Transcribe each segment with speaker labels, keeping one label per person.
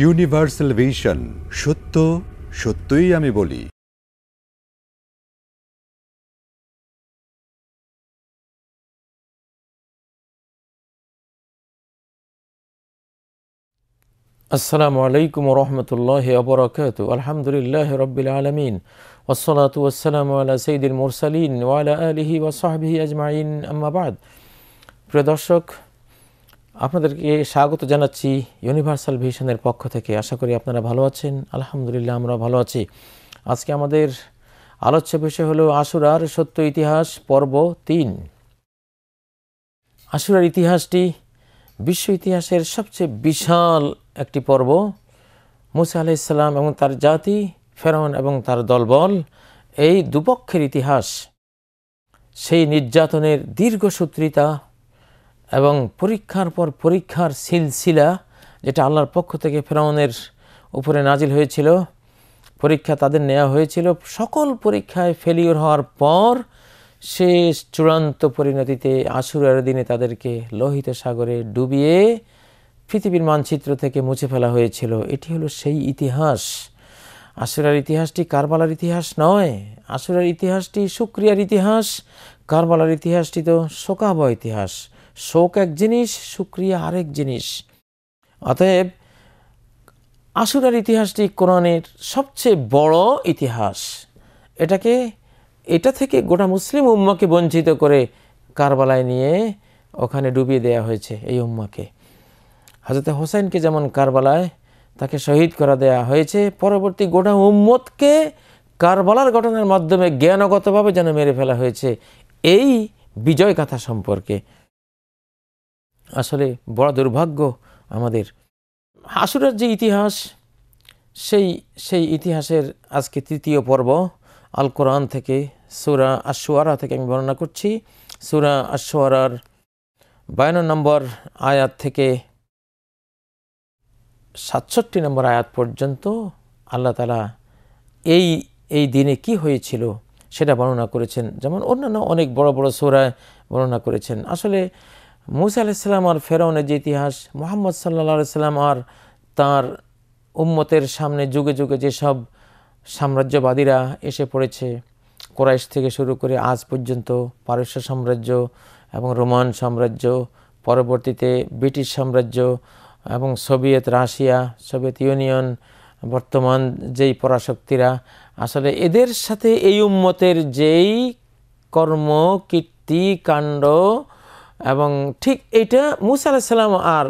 Speaker 1: Universal vision সত্য, সত্যই আমি বলি।
Speaker 2: আসসালামু আলাইকুম রহমতুল্লাহ আবরকাত আলহামদুলিল্লাহ রবিল আলমিন। ওসলাত ওসালাম আলা সঈদুল মুরসালিন ওয়ালা আলহি ওসাহবিহি আজমাইন। আম্মাবাদ প্রিয় দর্শক আপনাদেরকে স্বাগত জানাচ্ছি ইউনিভার্সাল ভিশনের পক্ষ থেকে। আশা করি আপনারা ভালো আছেন। আলহামদুলিল্লাহ, আমরা ভালো আছি। আজকে আমাদের আলোচ্য বিষয় হলো আশুরার সত্য ইতিহাস, পর্ব তিন। আশুরার ইতিহাসটি বিশ্ব ইতিহাসের সবচেয়ে বিশাল একটি পর্ব। মুসা আলাইসাল্লাম এবং তার জাতি ফেরন এবং তার দলবল, এই দুপক্ষের ইতিহাস। সেই নির্যাতনের দীর্ঘসূত্রিতা এবং পরীক্ষার পর পরীক্ষার সিলসিলা যেটা আল্লাহর পক্ষ থেকে ফেরাউনের উপরে নাজিল হয়েছিল, পরীক্ষা তাদের নেওয়া হয়েছিল। সকল পরীক্ষায় ফেলিওর হওয়ার পর শেষ চূড়ান্ত পরিণতিতে আশুরার দিনে তাদেরকে লোহিত সাগরে ডুবিয়ে পৃথিবীর মানচিত্র থেকে মুছে ফেলা হয়েছিল। এটি হলো সেই ইতিহাস। আশুরার ইতিহাসটি কারবালার ইতিহাস নয়। আশুরার ইতিহাসটি সুক্রিয়ার ইতিহাস। কারবালার ইতিহাসটি তো শোকাব ইতিহাস। শোক এক জিনিস, সুক্রিয়া আরেক জিনিস। অতএব, আশুরার ইতিহাসটি কোরআনের সবচেয়ে বড় ইতিহাস। এটাকে, এটা থেকে গোটা মুসলিম উম্মাকে বঞ্চিত করে কারবালায় নিয়ে ওখানে ডুবিয়ে দেয়া হয়েছে এই উম্মাকে। হজরত হোসেনকে যেমন কারবালায় তাকে শহীদ করা দেয়া হয়েছে, পরবর্তী গোটা উম্মতকে কারবালার ঘটনার মাধ্যমে জ্ঞানগতভাবে যেন মেরে ফেলা হয়েছে, এই বিজয় কথা সম্পর্কে। আসলে বড় দুর্ভাগ্য আমাদের। হাসুরের যে ইতিহাস, সেই সেই ইতিহাসের আজকে তৃতীয় পর্ব আল কোরআন থেকে, সুরা আশোয়ারা থেকে আমি বর্ণনা করছি। সুরা আশোয়ারার বায়ান্ন নম্বর আয়াত থেকে সাতষট্টি নম্বর আয়াত পর্যন্ত আল্লাহ তালা এই এই দিনে কি হয়েছিল সেটা বর্ণনা করেছেন। যেমন অন্যান্য অনেক বড় বড় সোরায় বর্ণনা করেছেন। আসলে মুসা আলাইসাল্লাম আর ফেরাউনের যে ইতিহাস, মোহাম্মদ সাল্লা সাল্লাম আর তার উম্মতের সামনে যুগে যুগে যেসব সাম্রাজ্যবাদীরা এসে পড়েছে, কোরাইশ থেকে শুরু করে আজ পর্যন্ত পারস্য সাম্রাজ্য এবং রোমান সাম্রাজ্য, পরবর্তীতে ব্রিটিশ সাম্রাজ্য এবং সোভিয়েত রাশিয়া, সোভিয়েত ইউনিয়ন, বর্তমান যেই পরাশক্তিরা, আসলে এদের সাথে এই উম্মতের যেই কর্ম, কীর্তি, কাণ্ড এবং ঠিক এইটা মুসা আলাহিসাল্লাম আর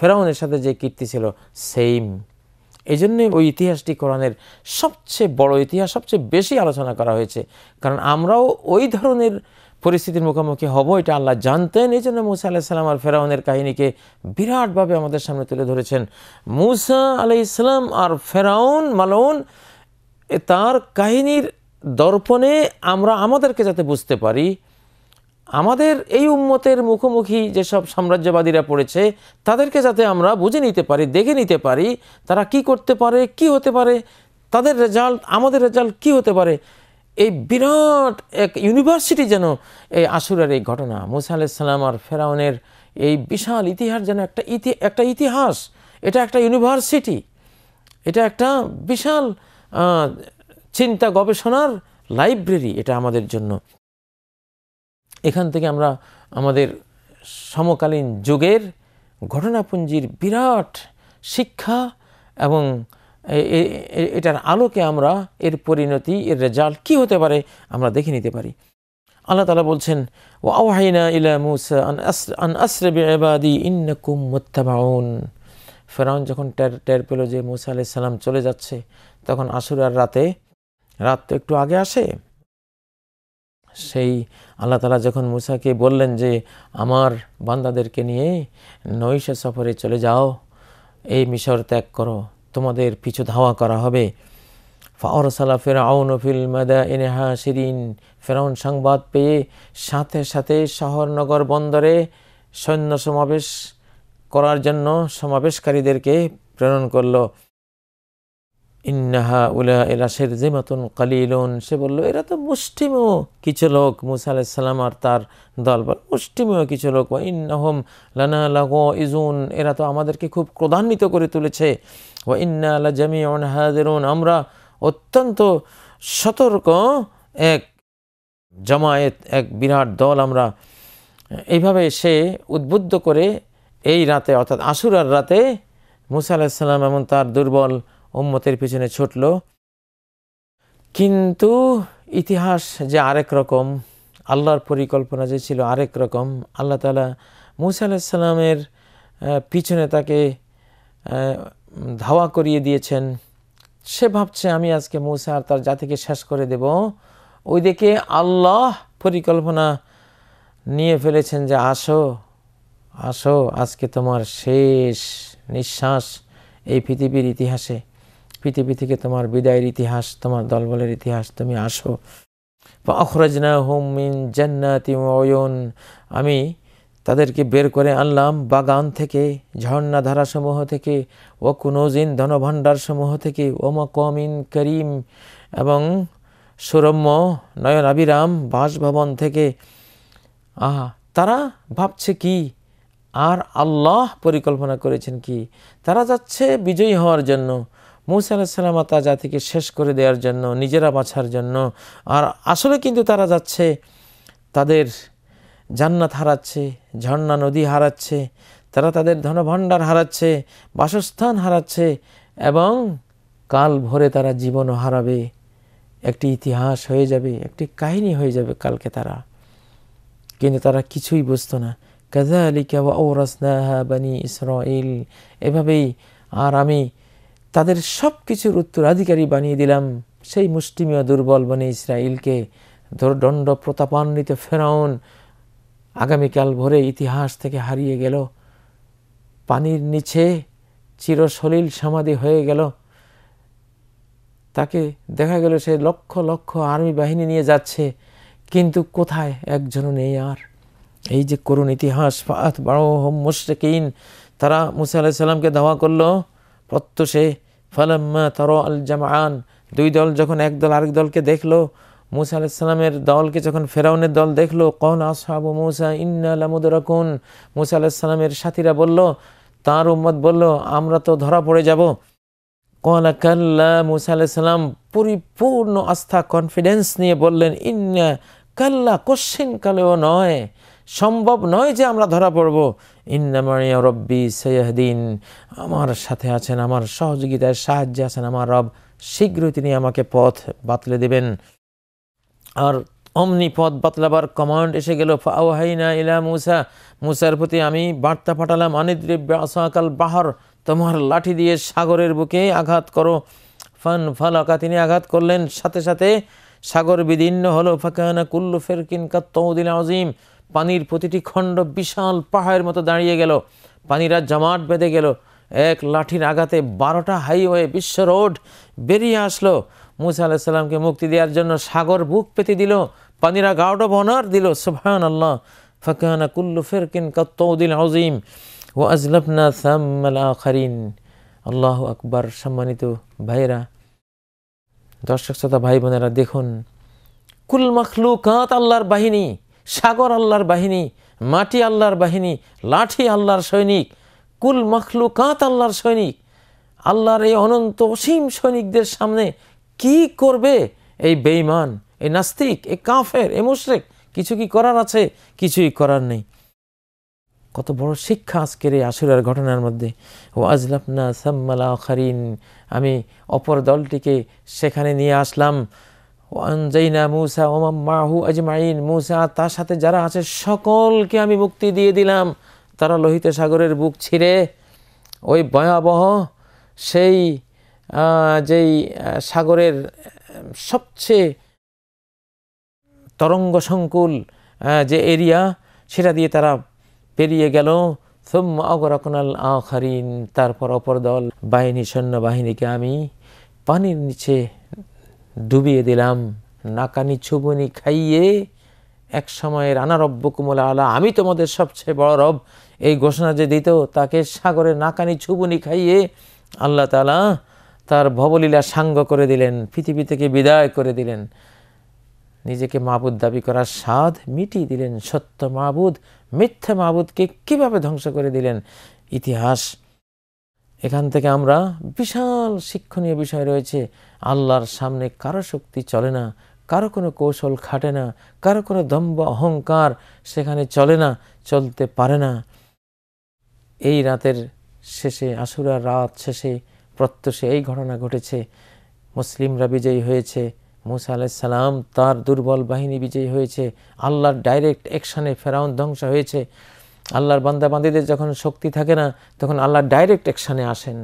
Speaker 2: ফেরাউনের সাথে যে কীর্তি ছিল সেইম এই জন্যে ওই ইতিহাসটি কোরআনের সবচেয়ে বড় ইতিহাস, সবচেয়ে বেশি আলোচনা করা হয়েছে। কারণ আমরাও ওই ধরনের পরিস্থিতির মুখোমুখি হব, এটা আল্লাহ জানতেন। এই জন্য মুসা আলাইসাল্লাম আর ফেরাউনের কাহিনীকে বিরাটভাবে আমাদের সামনে তুলে ধরেছেন। মুসা আলাই ইসলাম আর ফেরাউন, মালউন তার কাহিনীর দর্পণে আমরা আমাদেরকে যাতে বুঝতে পারি আমাদের এই উম্মতের মুখোমুখি যেসব সাম্রাজ্যবাদীরা পড়েছে, তাদেরকে যাতে আমরা বুঝে নিতে পারি, দেখে নিতে পারি, তারা কি করতে পারে, কি হতে পারে, তাদের রেজাল্ট আমাদের রেজাল্ট কি হতে পারে, এই বিরাট এক ইউনিভার্সিটি যেন এই আসুরের এই ঘটনা। মুসা আলাইসাল্লাম আর ফেরাউনের এই বিশাল ইতিহাস যেন একটা ইতি, একটা ইতিহাস, এটা একটা ইউনিভার্সিটি এটা একটা বিশাল চিন্তা গবেষণার লাইব্রেরি এটা আমাদের জন্য। এখান থেকে আমরা আমাদের সমকালীন যুগের ঘটনাপুঞ্জির বিরাট শিক্ষা এবং এটার আলোকে আমরা এর পরিণতি, এর রেজাল্ট কি হতে পারে আমরা দেখে নিতে পারি। আল্লাহ তালা বলছেন ও আওয়াহিনা ইলা মুসা আন আসরেবাদি ইন্নকুম মুত্তাবাউন। ফেরাউন যখন টের টের পেল যে মুসা আলাইহিস সালাম চলে যাচ্ছে, তখন আসুরার রাতে, রাত তো একটু আগে আসে সেই আল্লাহ তালা যখন মুসাকে বললেন যে, আমার বান্দাদেরকে নিয়ে নৈশ সফরে চলে যাও, এই মিশর ত্যাগ করো, তোমাদের পিছু ধাওয়া করা হবে। ফাওরসালা ফেরাউন ফিল মাদা এনেহা শিরিন ফেরাউন সংবাদ পেয়ে সাথে সাথে শহরনগর বন্দরে সৈন্য সমাবেশ করার জন্য সমাবেশকারীদেরকে প্রেরণ করল। ইন্নাহা উলা এলা শের জেমাতুন কালিলুন। সে বলল, এরা তো মুষ্টিমেয় কিছু লোক। মুসা আলাইসাল্লাম আর তার দল বল, মুষ্টিমেয় কিছু লোক। ওয়া ইন্নাহম লানা লাগো ইজুন এরা তো আমাদেরকে খুব ক্রোধান্বিত করে তুলেছে। ও ইন্না আলা জামিউন হাজিরুন। আমরা অত্যন্ত সতর্ক এক জামায়েত, এক বিরাট দল আমরা এইভাবে সে উদ্বুদ্ধ করে এই রাতে, অর্থাৎ আশুরার রাতে মুসা আলাহিসাল্লাম এমন তার দুর্বল উম্মতের পিছনে ছুটল। কিন্তু ইতিহাস যে আরেক রকম, আল্লাহর পরিকল্পনা যে ছিল আরেক রকম, আল্লাহ তালা মুসা আলাহিসাল্লামের পিছনে তাকে ধাওয়া করিয়ে দিয়েছেন। সে ভাবছে, আমি আজকে মুসা আর তার জাতিকে শেষ করে দেব। ওইদিকে আল্লাহ পরিকল্পনা নিয়ে ফেলেছেন যে, আসো আসো, আজকে তোমার শেষ নিঃশ্বাস এই পৃথিবীর ইতিহাসে। পৃথিবী থেকে তোমার বিদায়ের ইতিহাস, তোমার দলবলের ইতিহাস তুমি আসো। অখরজনা হুম মিন জান্নাতি অয়ন আমি তাদেরকে বের করে আনলাম বাগান থেকে, ঝর্ণা ধারাসমূহ থেকে, ও কুনোজিন ধনভাণ্ডার সমূহ থেকে ওমা কমিন করিম এবং সুরম্য নয়ন আবিরাম বাসভবন থেকে। আহা, তারা ভাবছে কি? আর আল্লাহ পরিকল্পনা করেছেন কি? তারা যাচ্ছে বিজয়ী হওয়ার জন্য। মৌসা আলাহিসাল্লাম তা জাতিকে শেষ করে দেওয়ার জন্য, নিজেরা বাঁচার জন্য। আর আসলে কিন্তু তারা যাচ্ছে, তাদের জান্নাত হারাচ্ছে, ঝর্ণা নদী হারাচ্ছে, তারা তাদের ধনভাণ্ডার হারাচ্ছে, বাসস্থান হারাচ্ছে, এবং কাল ভরে তারা জীবনও হারাবে। একটি ইতিহাস হয়ে যাবে, একটি কাহিনী হয়ে যাবে কালকে তারা। কিন্তু তারা কিছুই বুঝতো না। কাজালিকা ওরাসনাহা বানি ইসরাইল এভাবেই আর আমি তাদের সব কিছুর উত্তরাধিকারী বানিয়ে দিলাম। সেই মুষ্টিমীয় দুর্বল বনে ইসরায়েলকে দণ্ড প্রতাপান্বিত ফেরাউন আগামীকাল ভোরে ইতিহাস থেকে হারিয়ে গেল। পানির নিচে চিরসলিল সমাধি হয়ে গেল। তাকে দেখা গেল সে লক্ষ লক্ষ আর্মি বাহিনী নিয়ে যাচ্ছে, কিন্তু কোথায় একজনও নেই আর। এই যে করুণ ইতিহাস ফাত বাড়োহম মুশরিকিন, তারা মুসা আলাহিসাল্লামকে ধাওয়া করল। প্রত্যুষে ফালাম্মা তর আল জামান দুই দল যখন এক দল আরেক দলকে দেখল, মুসা আলাহিসাল্লামের দলকে যখন ফেরাউনের দল দেখল কন আসহাবু মুসা, ইন্না মুসা আলাহিসাল্লামের সাথীরা বলল, তার উম্মত বলল, আমরা তো ধরা পড়ে যাব। কলা কাল্লা, মুসা আলাহিসাল্লাম পরিপূর্ণ আস্থা কনফিডেন্স নিয়ে বললেন, ইন্না কাল্লা, কোশ্চিন কালেও নয়। সম্ভব নয় যে আমরা ধরা পড়ব। ইন্নামারিয়া রব্বি সৈয়হদিন। আমার সাথে আছেন, আমার সহযোগিতায় সাহায্যে আছেন আমার রব। শীঘ্রই তিনি আমাকে পথ বাতলে দেবেন। আর অমনি পথ বাতলাবার কমান্ড এসে গেল ফাওয়াহাইনা ইলা মুসা। মুসার প্রতি আমি বার্তা পাঠালাম, অনিদ্রিব্য আসাকাল বাহর। তোমার লাঠি দিয়ে সাগরের বুকে আঘাত করো। ফান ফালাকা, তিনি আঘাত করলেন। সাথে সাথে সাগর বিদীর্ণ হলো। ফাঁকানা কুল্লু ফেরকিন কাত্তৌদিন আজিম পানির প্রতিটি খণ্ড বিশাল পাহাড়ের মতো দাঁড়িয়ে গেল। পানিরা জমাট বেঁধে গেল। এক লাঠির আঘাতে বারোটা হাইওয়ে বিশ্ব রোড বেরিয়ে আসলো। মুসা আলাহিসাল্লামকে মুক্তি দেওয়ার জন্য সাগর বুক পেতে দিল। পানিরা গাউড অনার দিল। সুবহান আল্লাহ ফাকানা কুল্লু ফেরকিন কাত্তৌদিল আজিম ও আজলফনা আখারিন। আল্লাহ আকবার। সম্মানিত ভাইরা দর্শক, শ্রোতা ভাই বোনেরা দেখুন। কুল মখলুকাত আল্লাহর বাহিনী সাগর আল্লাহর বাহিনী, মাটি আল্লাহর বাহিনী, লাঠি আল্লাহর সৈনিক, কুল মখলুকাত আল্লাহর সৈনিক, আল্লাহর এই অনন্ত অসীম সৈনিকদের সামনে কি করবে? এই বেইমান এই নাস্তিক, এই কাফের এ মুশরেক, কিছু কি করার আছে? কিছুই করার নেই। কত বড় শিক্ষা আজকের এই আসুরার ঘটনার মধ্যে। ও আজলাফনা সাম্মালা খারিন আমি অপর দলটিকে সেখানে নিয়ে আসলাম। ওয়ানজাইনা মুসা ওমাম মাহু আজমাইন। মুসা, তার সাথে যারা আছে, সকলকে আমি মুক্তি দিয়ে দিলাম। তারা লোহিত সাগরের বুক ছিঁড়ে ওই ভয়াবহ সেই যেই সাগরের সবচেয়ে তরঙ্গ সংকুল যে এরিয়া, সেটা দিয়ে তারা পেরিয়ে গেল। সোম্মা অগরকনাল আখারিন। তারপর অপর দল, বাহিনী, সৈন্যবাহিনীকে আমি পানির নিচে ডুবিয়ে দিলাম, নাকানি ছুবনি খাইয়ে এক সময়ের আনারব্য কুমলা আলা, আমি তোমাদের সবচেয়ে বড় রব। এই ঘোষণা যে দিত, তাকে সাগরে নাকানি ছুবনি খাইয়ে আল্লাহ তালা তার ভবলীলা সাঙ্গ করে দিলেন, পৃথিবী থেকে বিদায় করে দিলেন। নিজেকে মাবুদ দাবি করার স্বাদ মিটিয়ে দিলেন, সত্য মাবুদ, মিথ্যা মাবুদকে কীভাবে ধ্বংস করে দিলেন? ইতিহাস এখান থেকে আমরা বিশাল শিক্ষণীয় বিষয় রয়েছে। আল্লাহর সামনে কারও শক্তি চলে না, কারও কোনো কৌশল খাটে না, কারও কোনো দম্ভ অহংকার সেখানে চলে না, চলতে পারে না। এই রাতের শেষে আশুরার রাত শেষে, প্রত্যুষে এই ঘটনা ঘটেছে। মুসলিমরা বিজয়ী হয়েছে, মুসা আলাইসাল্লাম তার দুর্বল বাহিনী বিজয়ী হয়েছে, আল্লাহর ডাইরেক্ট অ্যাকশানে ফেরাউন ধ্বংস হয়েছে। আল্লাহর বান্দাবান্দিদের যখন শক্তি থাকে না, তখন আল্লাহ ডাইরেক্ট অ্যাকশানে আসেন।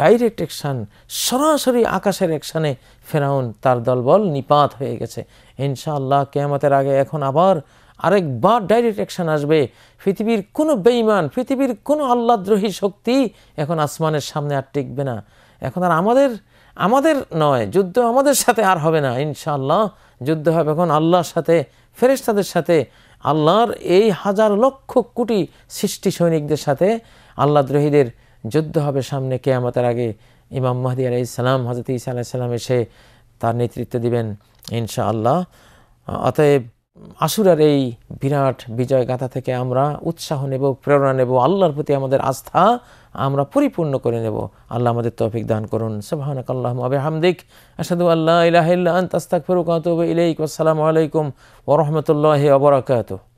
Speaker 2: ডাইরেক্ট অ্যাকশান সরাসরি আকাশের অ্যাকশানে ফেরাউন তার দলবল নিপাত হয়ে গেছে। ইনশাআল্লাহ কেয়ামতের আগে এখন আবার আরেকবার ডাইরেক্ট অ্যাকশন আসবে। পৃথিবীর কোনো বেইমান পৃথিবীর কোনো আল্লাদ্রোহী শক্তি এখন আসমানের সামনে আর টিকবে না। এখন আর আমাদের আমাদের নয়, যুদ্ধ আমাদের সাথে আর হবে না, ইনশাআল্লাহ। যুদ্ধ হবে এখন আল্লাহর সাথে, ফেরেশতাদের সাথে। আল্লাহর এই হাজার লক্ষ কোটি সৃষ্টি সৈনিকদের সাথে আল্লাদ্রোহীদের যুদ্ধ হবে সামনে কেয়ামতের আগে। ইমাম মাহদি আলাইসালাম হজরত ইসা আলাইসাল্লাম এসে তার নেতৃত্ব দিবেন, ইনশাআল্লাহ। অতএব আসুরার এই বিরাট বিজয় গাথা থেকে আমরা উৎসাহ নেব, প্রেরণা নেব, আল্লাহর প্রতি আমাদের আস্থা আমরা পরিপূর্ণ করে নেব। আল্লাহ আমাদের তৌফিক দান করুন। সুবহানাক আল্লাহুম্মা ওয়া বিহামদিক। আশহাদু আল্লা ইলাহা ইল্লা আনতা, আস্তাগফিরুকা ওয়া ইলাইক। আসসালামু আলাইকুম ওয়া রাহমাতুল্লাহি ওয়া